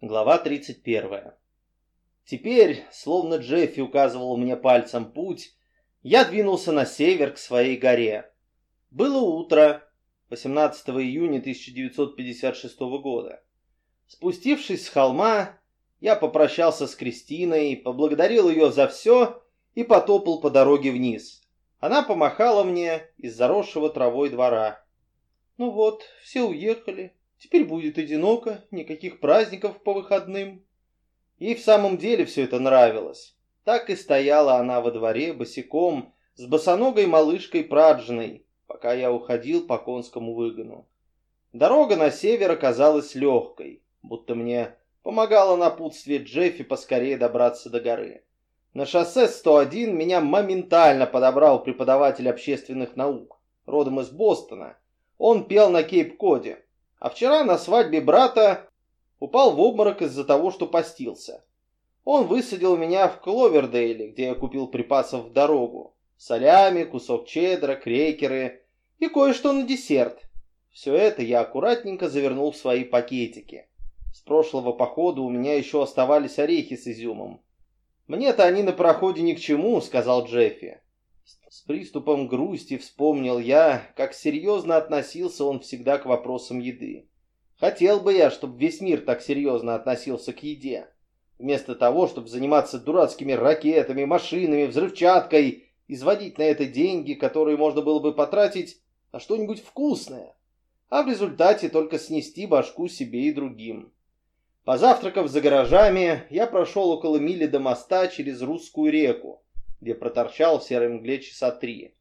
Глава 31. Теперь, словно Джеффи указывал мне пальцем путь, я двинулся на север к своей горе. Было утро, 18 июня 1956 года. Спустившись с холма, я попрощался с Кристиной, поблагодарил ее за все и потопал по дороге вниз. Она помахала мне из заросшего травой двора. «Ну вот, все уехали», Теперь будет одиноко, никаких праздников по выходным. Ей в самом деле все это нравилось. Так и стояла она во дворе босиком, с босоногой малышкой Праджиной, пока я уходил по конскому выгону. Дорога на север оказалась легкой, будто мне помогало напутствие Джеффи поскорее добраться до горы. На шоссе 101 меня моментально подобрал преподаватель общественных наук, родом из Бостона. Он пел на Кейп-Коде. А вчера на свадьбе брата упал в обморок из-за того, что постился. Он высадил меня в Кловердейле, где я купил припасов в дорогу. Солями, кусок чеддера, крекеры и кое-что на десерт. Все это я аккуратненько завернул в свои пакетики. С прошлого похода у меня еще оставались орехи с изюмом. «Мне-то они на проходе ни к чему», — сказал Джеффи. С приступом грусти вспомнил я, как серьезно относился он всегда к вопросам еды. Хотел бы я, чтобы весь мир так серьезно относился к еде. Вместо того, чтобы заниматься дурацкими ракетами, машинами, взрывчаткой, изводить на это деньги, которые можно было бы потратить на что-нибудь вкусное, а в результате только снести башку себе и другим. Позавтракав за гаражами, я прошел около мили до моста через Русскую реку, где проторчал в серой мгле часа три.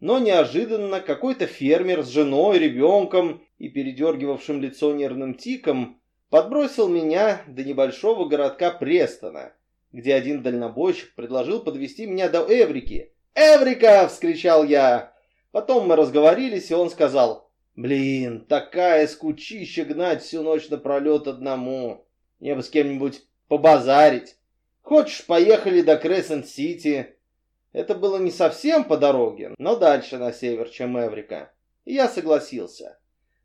Но неожиданно какой-то фермер с женой, ребенком и передергивавшим лицо нервным тиком подбросил меня до небольшого городка Престона, где один дальнобойщик предложил подвести меня до Эврики. «Эврика!» — вскричал я. Потом мы разговорились, и он сказал, «Блин, такая скучища гнать всю ночь напролет одному. Мне бы с кем-нибудь побазарить». Хочешь, поехали до Крессент-Сити? Это было не совсем по дороге, но дальше на север, чем Эврика. И я согласился.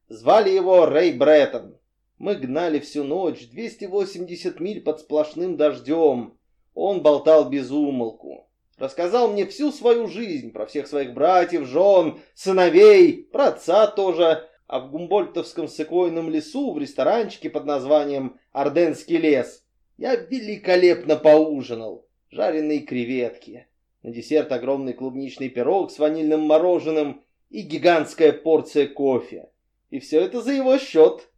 Звали его Рэй Бреттон. Мы гнали всю ночь, 280 миль под сплошным дождем. Он болтал без умолку. Рассказал мне всю свою жизнь, про всех своих братьев, жен, сыновей, про отца тоже, а в Гумбольтовском секойном лесу в ресторанчике под названием «Орденский лес» Я великолепно поужинал. Жареные креветки. На десерт огромный клубничный пирог с ванильным мороженым и гигантская порция кофе. И все это за его счет.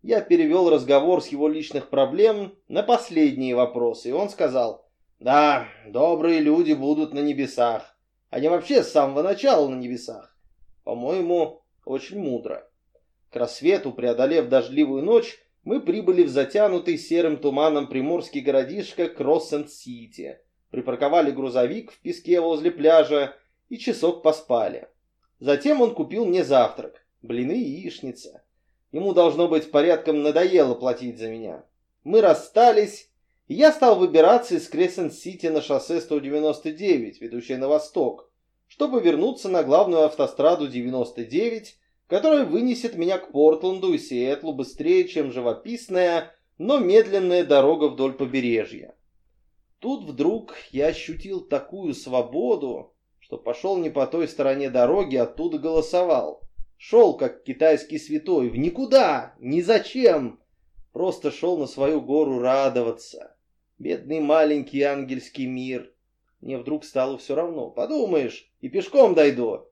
Я перевел разговор с его личных проблем на последние вопросы, и он сказал, «Да, добрые люди будут на небесах. Они вообще с самого начала на небесах. По-моему, очень мудро». К рассвету, преодолев дождливую ночь, мы прибыли в затянутый серым туманом приморский городишко Кресент-Сити, припарковали грузовик в песке возле пляжа и часок поспали. Затем он купил мне завтрак, блины и яичница. Ему, должно быть, порядком надоело платить за меня. Мы расстались, и я стал выбираться из Кресент-Сити на шоссе 199, ведущее на восток, чтобы вернуться на главную автостраду 99 которая вынесет меня к Портленду и Сиэтлу быстрее, чем живописная, но медленная дорога вдоль побережья. Тут вдруг я ощутил такую свободу, что пошел не по той стороне дороги, оттуда голосовал. Шел, как китайский святой, в никуда, ни зачем. Просто шел на свою гору радоваться. Бедный маленький ангельский мир. Мне вдруг стало все равно. Подумаешь, и пешком дойду.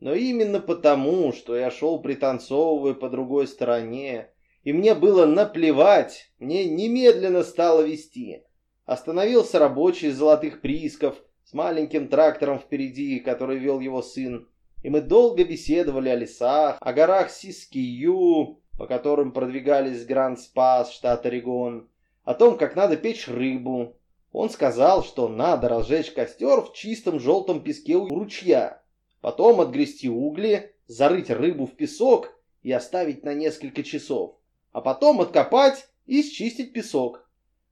Но именно потому, что я шел пританцовывая по другой стороне, и мне было наплевать, мне немедленно стало вести. Остановился рабочий из золотых приисков с маленьким трактором впереди, который вел его сын, и мы долго беседовали о лесах, о горах Сискию, по которым продвигались Гранд-Спас, штат Орегон, о том, как надо печь рыбу. Он сказал, что надо разжечь костер в чистом желтом песке у ручья, Потом отгрести угли, зарыть рыбу в песок и оставить на несколько часов. А потом откопать и счистить песок.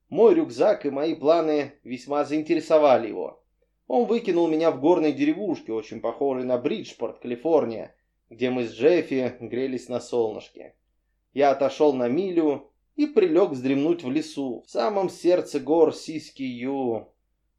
Мой рюкзак и мои планы весьма заинтересовали его. Он выкинул меня в горной деревушке, очень похожей на Бриджпорт, Калифорния, где мы с Джеффи грелись на солнышке. Я отошел на милю и прилег вздремнуть в лесу, в самом сердце гор Сиски-Ю.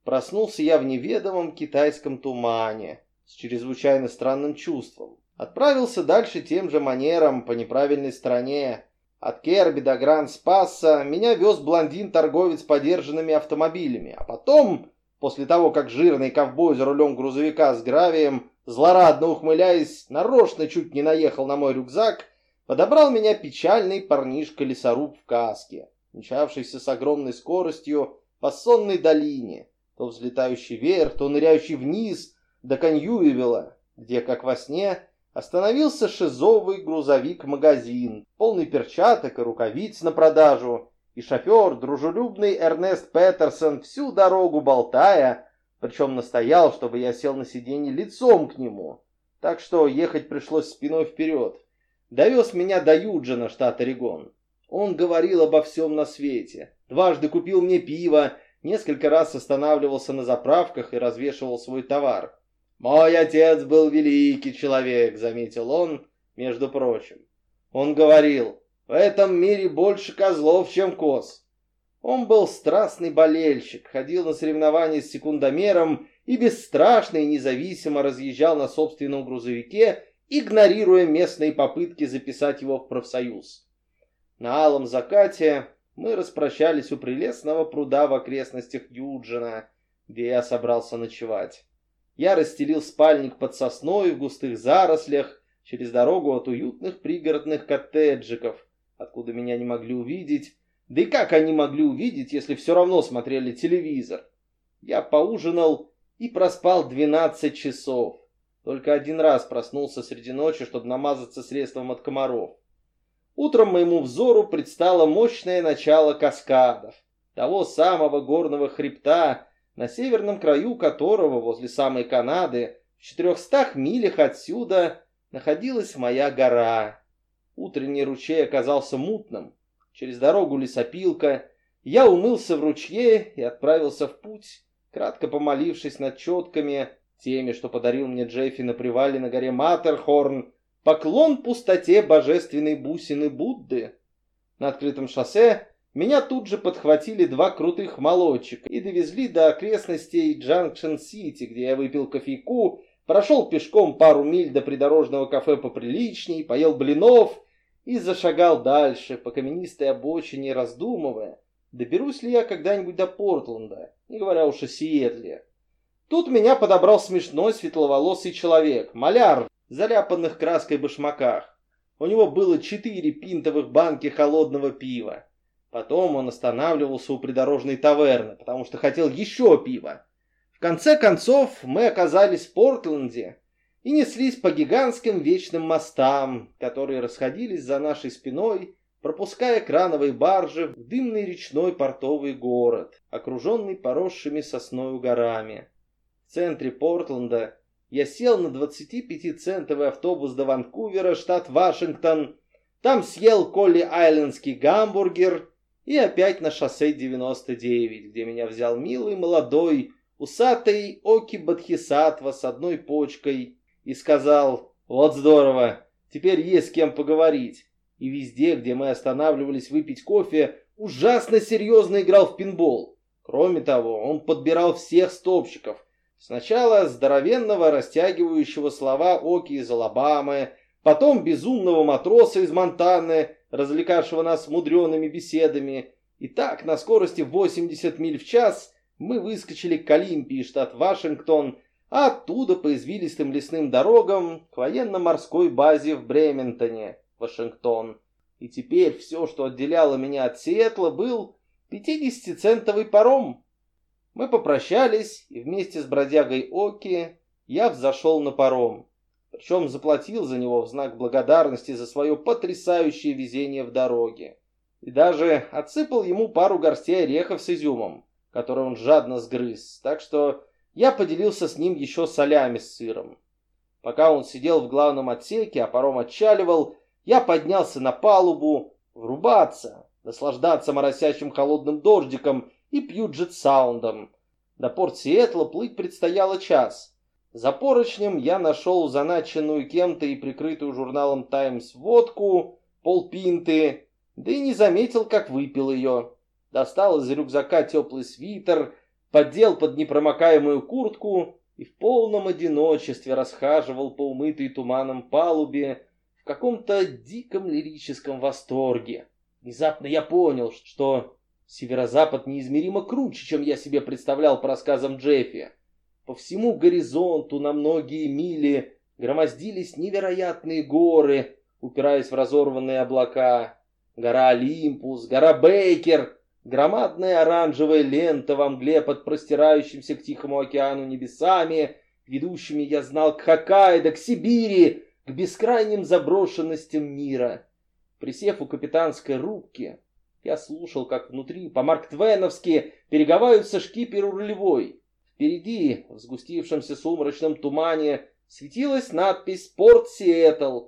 Проснулся я в неведомом китайском тумане с чрезвычайно странным чувством. Отправился дальше тем же манером по неправильной стороне. От Керби до Гранд-Спасса меня вез блондин-торговец подержанными автомобилями, а потом, после того, как жирный ковбой за рулем грузовика с гравием, злорадно ухмыляясь, нарочно чуть не наехал на мой рюкзак, подобрал меня печальный парнишка-лесоруб в каске, мчавшийся с огромной скоростью по сонной долине, то взлетающий вверх, то ныряющий вниз до Коньюевела, где, как во сне, остановился шизовый грузовик-магазин, полный перчаток и рукавиц на продажу, и шофер, дружелюбный Эрнест Петерсон, всю дорогу болтая, причем настоял, чтобы я сел на сиденье лицом к нему, так что ехать пришлось спиной вперед. Довез меня до Юджина, штат Орегон. Он говорил обо всем на свете, дважды купил мне пиво, несколько раз останавливался на заправках и развешивал свой товар. «Мой отец был великий человек», — заметил он, между прочим. Он говорил, «В этом мире больше козлов, чем коз». Он был страстный болельщик, ходил на соревнования с секундомером и бесстрашно и независимо разъезжал на собственном грузовике, игнорируя местные попытки записать его в профсоюз. На алом закате мы распрощались у прелестного пруда в окрестностях Юджина, где я собрался ночевать. Я расстелил спальник под сосной в густых зарослях, через дорогу от уютных пригородных коттеджиков, откуда меня не могли увидеть. Да и как они могли увидеть, если все равно смотрели телевизор? Я поужинал и проспал 12 часов. Только один раз проснулся среди ночи, чтобы намазаться средством от комаров. Утром моему взору предстало мощное начало каскадов, того самого горного хребта, на северном краю которого, возле самой Канады, в четырехстах милях отсюда, находилась моя гора. Утренний ручей оказался мутным. Через дорогу лесопилка. Я умылся в ручье и отправился в путь, кратко помолившись над четками, теми, что подарил мне Джеффи на привале на горе Матерхорн, поклон пустоте божественной бусины Будды. На открытом шоссе меня тут же подхватили два крутых молодчика и довезли до окрестностей Джанкшн-Сити, где я выпил кофейку, прошел пешком пару миль до придорожного кафе поприличней, поел блинов и зашагал дальше по каменистой обочине, раздумывая, доберусь ли я когда-нибудь до Портленда, не говоря уж о Сиэтле. Тут меня подобрал смешной светловолосый человек, маляр в заляпанных краской башмаках. У него было четыре пинтовых банки холодного пива. Потом он останавливался у придорожной таверны, потому что хотел еще пива. В конце концов мы оказались в Портленде и неслись по гигантским вечным мостам, которые расходились за нашей спиной, пропуская крановые баржи в дымный речной портовый город, окруженный поросшими сосною горами. В центре Портленда я сел на 25-центовый автобус до Ванкувера, штат Вашингтон. Там съел Колли-Айлендский гамбургер и опять на шоссе 99, где меня взял милый молодой, усатый Оки Бадхисатва с одной почкой и сказал «Вот здорово, теперь есть с кем поговорить». И везде, где мы останавливались выпить кофе, ужасно серьезно играл в пинбол. Кроме того, он подбирал всех стопщиков. Сначала здоровенного, растягивающего слова Оки из Алабамы, потом безумного матроса из Монтаны, развлекавшего нас мудреными беседами. И так, на скорости 80 миль в час, мы выскочили к Олимпии, штат Вашингтон, а оттуда по извилистым лесным дорогам к военно-морской базе в Брементоне, Вашингтон. И теперь все, что отделяло меня от Сиэтла, был 50-центовый паром. Мы попрощались, и вместе с бродягой Оки я взошел на паром причем заплатил за него в знак благодарности за свое потрясающее везение в дороге. И даже отсыпал ему пару горстей орехов с изюмом, которые он жадно сгрыз, так что я поделился с ним еще солями с сыром. Пока он сидел в главном отсеке, а паром отчаливал, я поднялся на палубу, врубаться, наслаждаться моросящим холодным дождиком и пьюджет-саундом. До порт Сиэтла плыть предстояло час — за поручнем я нашел заначенную кем-то и прикрытую журналом «Таймс» водку, полпинты, да и не заметил, как выпил ее. Достал из рюкзака теплый свитер, поддел под непромокаемую куртку и в полном одиночестве расхаживал по умытой туманом палубе в каком-то диком лирическом восторге. Внезапно я понял, что северо-запад неизмеримо круче, чем я себе представлял по рассказам Джеффи. По всему горизонту на многие мили громоздились невероятные горы, упираясь в разорванные облака. Гора Олимпус, гора Бейкер, громадная оранжевая лента во мгле под простирающимся к Тихому океану небесами, ведущими, я знал, к Хоккайдо, к Сибири, к бескрайним заброшенностям мира. Присев у капитанской рубки, я слушал, как внутри по-марктвеновски переговариваются шкипер рулевой. Впереди, в сгустившемся сумрачном тумане, светилась надпись «Порт Сиэтл».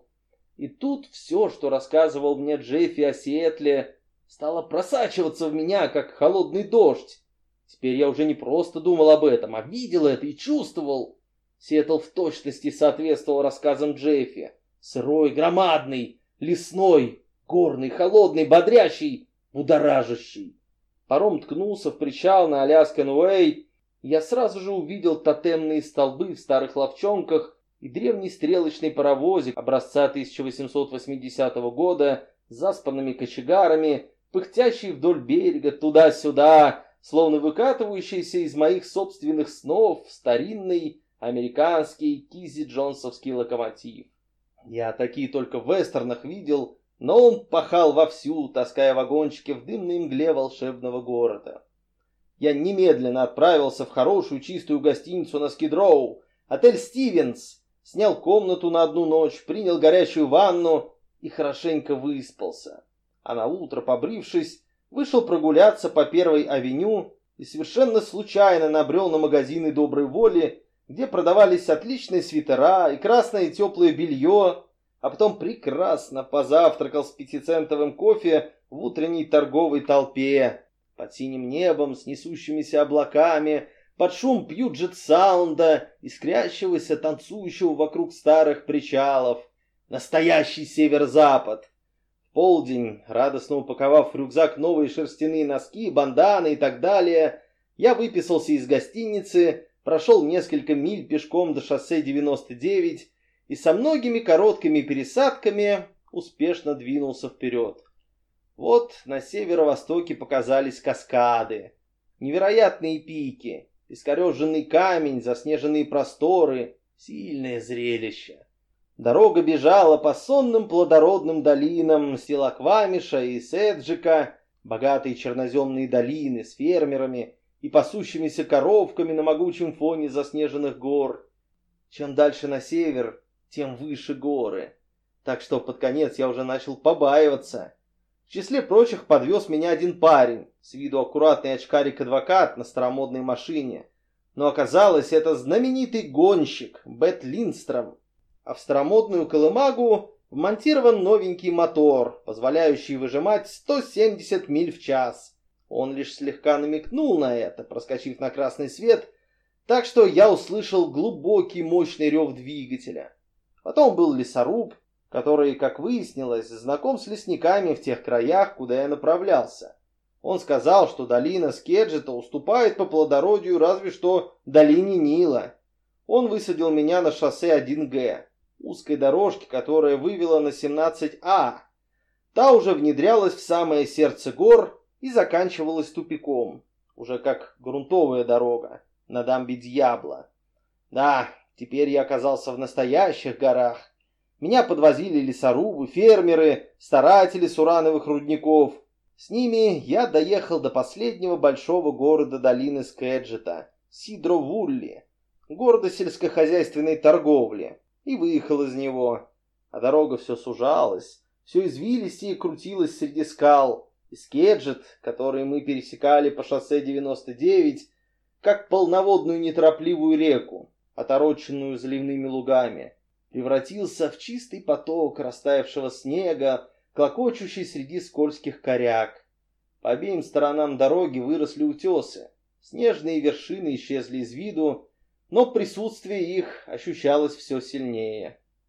И тут все, что рассказывал мне Джеффи о Сиэтле, стало просачиваться в меня, как холодный дождь. Теперь я уже не просто думал об этом, а видел это и чувствовал. Сиэтл в точности соответствовал рассказам Джеффи. Сырой, громадный, лесной, горный, холодный, бодрящий, будоражащий. Паром ткнулся в причал на Аляскан Уэй. Я сразу же увидел тотемные столбы в старых ловчонках и древний стрелочный паровозик образца 1880 года с заспанными кочегарами, пыхтящий вдоль берега туда-сюда, словно выкатывающийся из моих собственных снов старинный американский Кизи-Джонсовский локомотив. Я такие только в вестернах видел, но он пахал вовсю, таская вагончики в дымной мгле волшебного города. Я немедленно отправился в хорошую чистую гостиницу на Скидроу, отель «Стивенс», снял комнату на одну ночь, принял горячую ванну и хорошенько выспался. А на утро, побрившись, вышел прогуляться по Первой авеню и совершенно случайно набрел на магазины доброй воли где продавались отличные свитера и красное теплое белье, а потом прекрасно позавтракал с пятицентовым кофе в утренней торговой толпе, под синим небом с несущимися облаками, под шум пьюджет-саунда, искрящегося, танцующего вокруг старых причалов. Настоящий север-запад. В полдень, радостно упаковав в рюкзак новые шерстяные носки, банданы и так далее, я выписался из гостиницы прошел несколько миль пешком до шоссе 99 и со многими короткими пересадками успешно двинулся вперед. Вот на северо-востоке показались каскады, невероятные пики, искореженный камень, заснеженные просторы, сильное зрелище. Дорога бежала по сонным плодородным долинам Силаквамиша и Седжика, богатые черноземные долины с фермерами, и пасущимися коровками на могучем фоне заснеженных гор. Чем дальше на север, тем выше горы. Так что под конец я уже начал побаиваться. В числе прочих подвез меня один парень, с виду аккуратный очкарик-адвокат на старомодной машине. Но оказалось, это знаменитый гонщик Бет Линстром. А в старомодную колымагу вмонтирован новенький мотор, позволяющий выжимать 170 миль в час. Он лишь слегка намекнул на это, проскочив на красный свет, так что я услышал глубокий мощный рев двигателя. Потом был лесоруб, который, как выяснилось, знаком с лесниками в тех краях, куда я направлялся. Он сказал, что долина Скеджета уступает по плодородию разве что долине Нила. Он высадил меня на шоссе 1Г, узкой дорожке, которая вывела на 17А. Та уже внедрялась в самое сердце гор, и заканчивалась тупиком, уже как грунтовая дорога на дамбе Дьябла. Да, теперь я оказался в настоящих горах. Меня подвозили лесорубы, фермеры, старатели с урановых рудников. С ними я доехал до последнего большого города долины Скеджета, Сидро-Вулли, города сельскохозяйственной торговли, и выехал из него. А дорога все сужалась, все извилистее крутилась среди скал, и Скеджет, который мы пересекали по шоссе 99, как полноводную неторопливую реку, отороченную заливными лугами, превратился в чистый поток растаявшего снега, клокочущий среди скользких коряк. По обеим сторонам дороги выросли утесы, снежные вершины исчезли из виду, но присутствие их ощущалось все сильнее.